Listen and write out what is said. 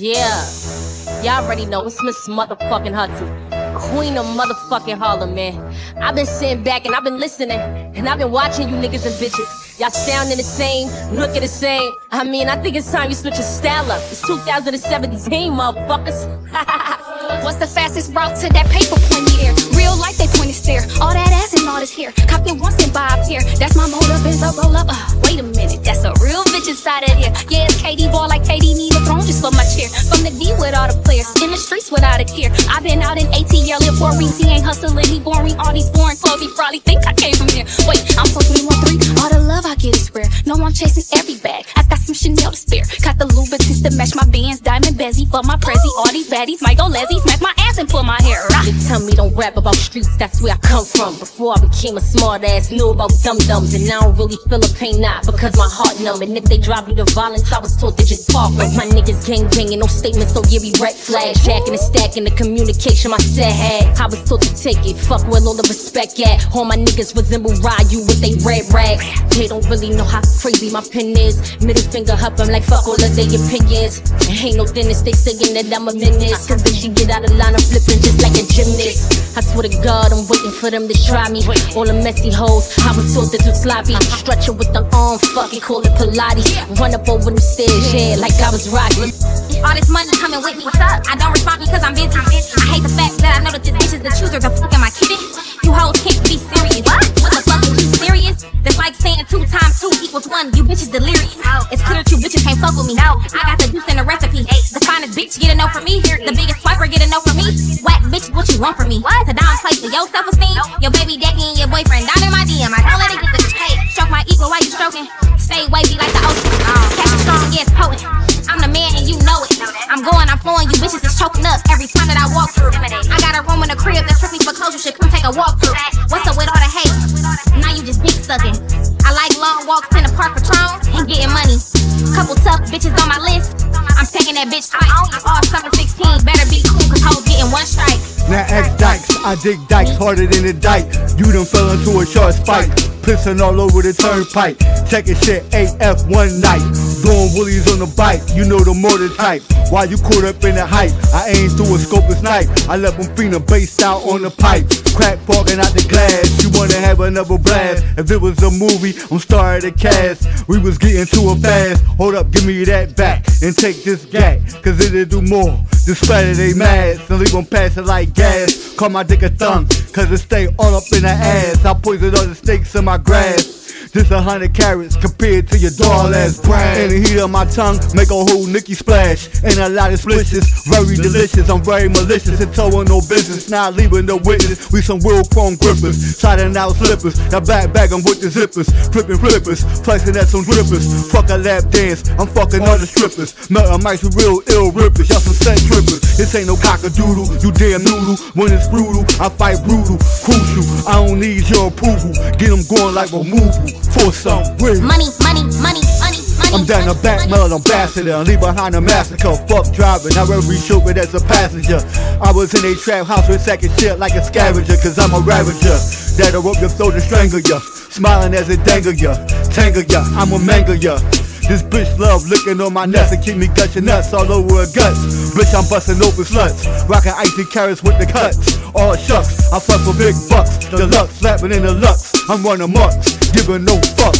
Yeah, y'all already know it's Miss Motherfucking Hudson. Queen of motherfucking Harlem, man. I've been sitting back and I've been listening, and I've been watching you niggas and bitches. Y'all sounding the same, looking the same. I mean, I think it's time you switch your style up. It's 2017, motherfuckers. What's the fastest route to that paper pointy air? Real life, they point and stare. All that ass and all this hair. Cop it once and a pair. That's my motive, is a roll up. Uh, wait a minute, that's a real bitch inside of here. Yeah, From the D with all the players, in the streets without a care. I've been out in ATL in four weeks. He ain't hustling, he boring. All these foreign clothes, he probably think I came from here. Wait, I'm more three. All the love I get is rare. No, I'm chasing every match my bands. Diamond Bezzy for my Prezi. All these baddies might go lesbies. Smack my ass and pull my hair. Ah. They tell me don't rap about streets, that's where I come from. Before I became a smart ass, knew about dum dums, and I don't really feel a pain now because my heart numb. And if they drive me to violence, I was told to just park. Like my niggas gang banging, no statements, so yeah, we red flags. Jacking and stacking the communication my set had. I was told to take it, fuck where all the respect at. All my niggas resemble Ryu with they red rags. They don't really know how crazy my pen is. Middle finger up, I'm like fuck all of their opinions. And ain't no dentist, they saying that I'm a menace. Cause they should get out of line, I'm flipping just like a gymnast. I swear to God, I'm waiting for them to try me. All the messy hoes, I was told to do sloppy. Stretching with the arm, fucking call it Pilates. Run up over them stairs, yeah, like I was Rocky. All this money coming with me. What's up? I don't respond because I'm busy. I hate the fact that I know that this bitch is the chooser. The fuck am I kidding? You hoes bitch get a no from me. Here. The biggest swiper get a no from me. Whack bitch, what you want from me? Why to downplay for your self esteem. Your baby daddy and your boyfriend down in my DM. I don't let it get the hey. Stroke my ego while you stroking. Stay wavy like the ocean. Uh, catch a strong, yes, poet. I'm the man and you know it. I'm going, I'm flowing, you bitches is choking up every time that I walk through. I got a room in the crib that's strictly for closure. Should come take a walk through. What's up with I'm taking that bitch twice. All summer 16, better be cool, cause hoes getting one strike. Now X dikes, I dig dikes harder than a dike. You done fell into a short spike. Pissing all over the turnpike. Checking shit AF one night. Blowing woolies on the bike. You know the motor type. Why you caught up in the hype, I aim through a scope and snipe. I left them feeling based out on the pipe. Crack barking out the glass. Another blast? If it was a movie, I'm starring the cast. We was getting to it fast. Hold up, give me that back and take this gat. Cause it'll do more. than splatter they mask and leave them passing like gas. Call my dick a thumb, cause it stay all up in the ass. I poison all the snakes in my grass. Just a hundred carats compared to your doll ass brain. And the heat of my tongue make a whole Nicky splash. And a lot of splishes, very delicious. I'm very malicious and towing no business. Not leaving no witness. We some real chrome grippers, sliding out slippers. Now back bag 'em with the zippers, flipping flippers, flexing at some drippers. Fuck a lap dance, I'm fucking other strippers. Melting mics with real ill rippers, y'all some set trippers. This ain't no cockadoodle, you damn noodle. When it's brutal, I fight brutal, crucial. I don't need your approval. Get 'em going like a movie. For some real. Money, money, money, money, money. I'm down the back, male ambassador. and Leave behind a massacre. Fuck driving, I rather be shooting as a passenger. I was in a trap house with second shit like a scavenger, cause I'm a ravager. That'll rope your throat and strangle ya. Smiling as it dangle ya. Tangle ya, I'm a mangle ya. This bitch love licking on my nuts and keep me gushing nuts all over her guts. Bitch, I'm busting open sluts, rocking icy carats with the cuts. All shucks, I fuck for big bucks. Deluxe, slapping in the lux. I'm running mucks, giving no fucks.